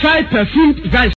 try perfumed rice